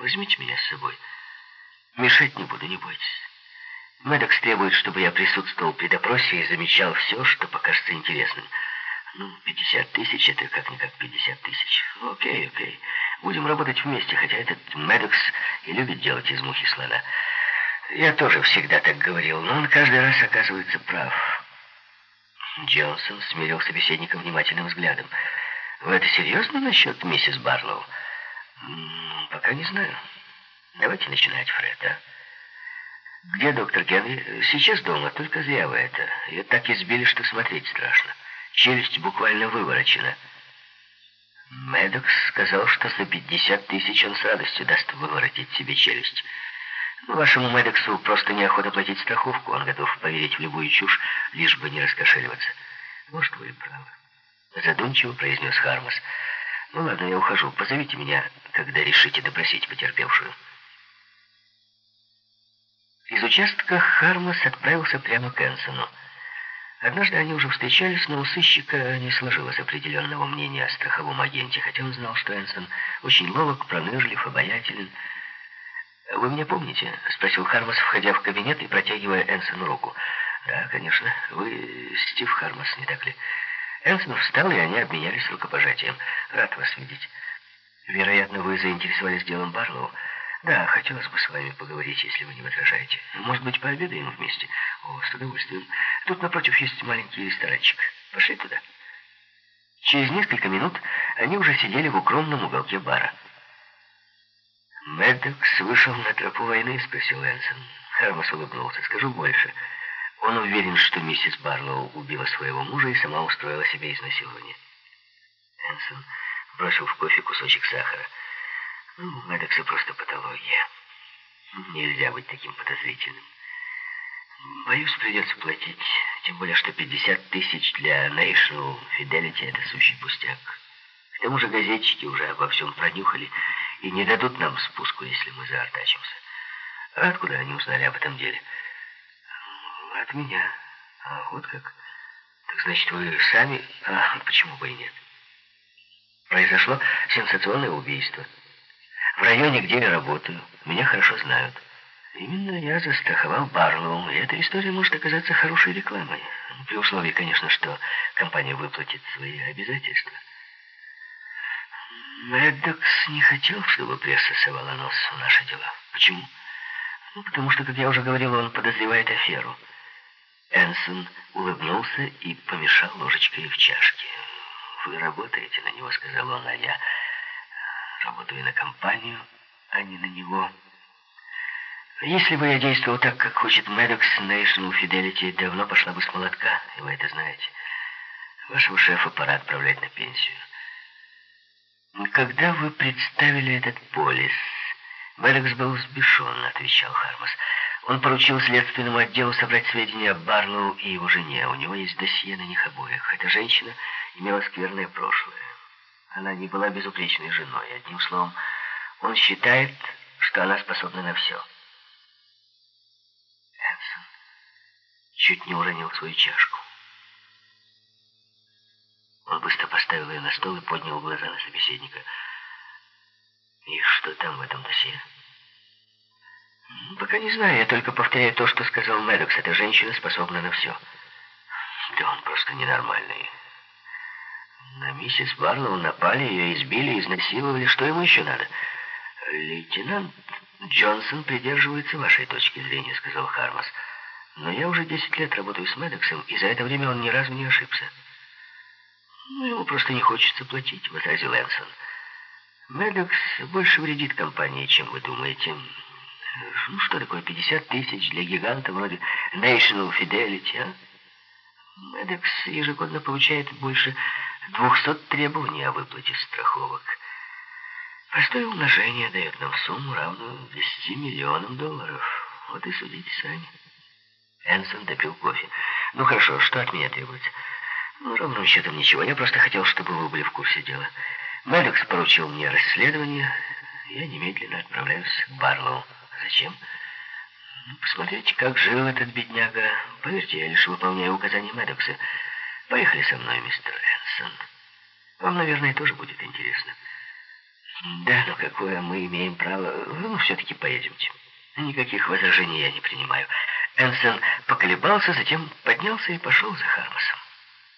Возьмите меня с собой. Мешать не буду, не бойтесь. Мэддокс требует, чтобы я присутствовал при допросе и замечал все, что покажется интересным. Ну, 50 тысяч — это как-никак 50 тысяч. Окей, окей. Будем работать вместе, хотя этот Мэддокс и любит делать из мухи слона. Я тоже всегда так говорил, но он каждый раз оказывается прав. Джонсон смирил собеседника внимательным взглядом. «Вы это серьезно насчет миссис Барлоу?» «Пока не знаю. Давайте начинать, Фред, а?» «Где доктор Генри?» «Сейчас дома, только зря вы это. Ее так избили, что смотреть страшно. Челюсть буквально выворочена». Медокс сказал, что за 50 тысяч он с радостью даст выворотить себе челюсть. Вашему Медексу просто неохота платить страховку. Он готов поверить в любую чушь, лишь бы не раскошеливаться. Может, вы и правы. Задумчиво произнес Хармас. Ну ладно, я ухожу. Позовите меня, когда решите допросить потерпевшую. Из участка Хармас отправился прямо к Энсону. Однажды они уже встречались, но у сыщика не сложилось определенного мнения о страховом агенте, хотя он знал, что Энсон очень ловок, пронырливый, обаятелен, «Вы меня помните?» — спросил Хармас, входя в кабинет и протягивая Энсону руку. «Да, конечно. Вы Стив Хармас, не так ли?» Энсон встал, и они обменялись рукопожатием. «Рад вас видеть. Вероятно, вы заинтересовались делом Барлоу?» «Да, хотелось бы с вами поговорить, если вы не возражаете. Может быть, пообедаем вместе?» «О, с удовольствием. Тут напротив есть маленький ресторанчик. Пошли туда». Через несколько минут они уже сидели в укромном уголке бара. «Мэддокс вышел на тропу войны?» — спросил Энсон. Хармас улыбнулся. «Скажу больше. Он уверен, что миссис Барлоу убила своего мужа и сама устроила себе изнасилование». Энсон бросил в кофе кусочек сахара. «Ну, Мэддокса просто патология. Нельзя быть таким подозрительным. Боюсь, придется платить. Тем более, что 50 тысяч для National Fidelity — это сущий пустяк. К тому же газетчики уже обо всем пронюхали и не дадут нам спуску, если мы заортачимся. А откуда они узнали об этом деле? От меня. А вот как. Так значит, вы сами... А почему бы и нет? Произошло сенсационное убийство. В районе, где я работаю, меня хорошо знают. Именно я застраховал Барлоу, и эта история может оказаться хорошей рекламой. При условии, конечно, что компания выплатит свои обязательства. Мэддокс не хотел, чтобы пресса совала нос в наши дела. Почему? Ну, потому что, как я уже говорил, он подозревает аферу. Энсон улыбнулся и помешал ложечкой в чашке. «Вы работаете на него», — сказал он, — «а я работаю на компанию, а не на него». Если бы я действовал так, как хочет Мэддокс, National Fidelity давно пошла бы с молотка, и вы это знаете. Вашего шефа пора отправлять на пенсию. «Когда вы представили этот полис?» «Беллекс был взбешен», — отвечал Хармас. «Он поручил следственному отделу собрать сведения о Барлоу и его жене. У него есть досье на них обоих. Эта женщина имела скверное прошлое. Она не была безупречной женой. Одним словом, он считает, что она способна на все». Энсон чуть не уронил свою чашку. Он быстро поставил ее на стол и поднял глаза на собеседника. «И что там в этом досье?» «Пока не знаю, я только повторяю то, что сказал Мэддокс. Эта женщина способна на все». «Да он просто ненормальный». На миссис Барлоу напали, ее избили, изнасиловали. Что ему еще надо? «Лейтенант Джонсон придерживается вашей точки зрения», — сказал Хармас. «Но я уже 10 лет работаю с Мэддоксом, и за это время он ни разу не ошибся». «Ну, ему просто не хочется платить», — возразил Энсон. «Медокс больше вредит компании, чем вы думаете. Ну, что такое 50 тысяч для гиганта вроде National Fidelity, а? Медокс ежегодно получает больше 200 требований о выплате страховок. Простое умножение дает нам сумму, равную 10 миллионам долларов. Вот и судите сами». Энсон допил кофе. «Ну хорошо, что от меня требуется?» Ну, ровным счетом ничего. Я просто хотел, чтобы вы были в курсе дела. Мэддокс поручил мне расследование. Я немедленно отправляюсь к Барлоу. Зачем? Ну, посмотрите, как жил этот бедняга. Поверьте, я лишь выполняю указания Мэддокса. Поехали со мной, мистер Энсон. Вам, наверное, тоже будет интересно. Да, но какое мы имеем право... Ну, все-таки поедемте. Никаких возражений я не принимаю. Энсон поколебался, затем поднялся и пошел за Хармосом.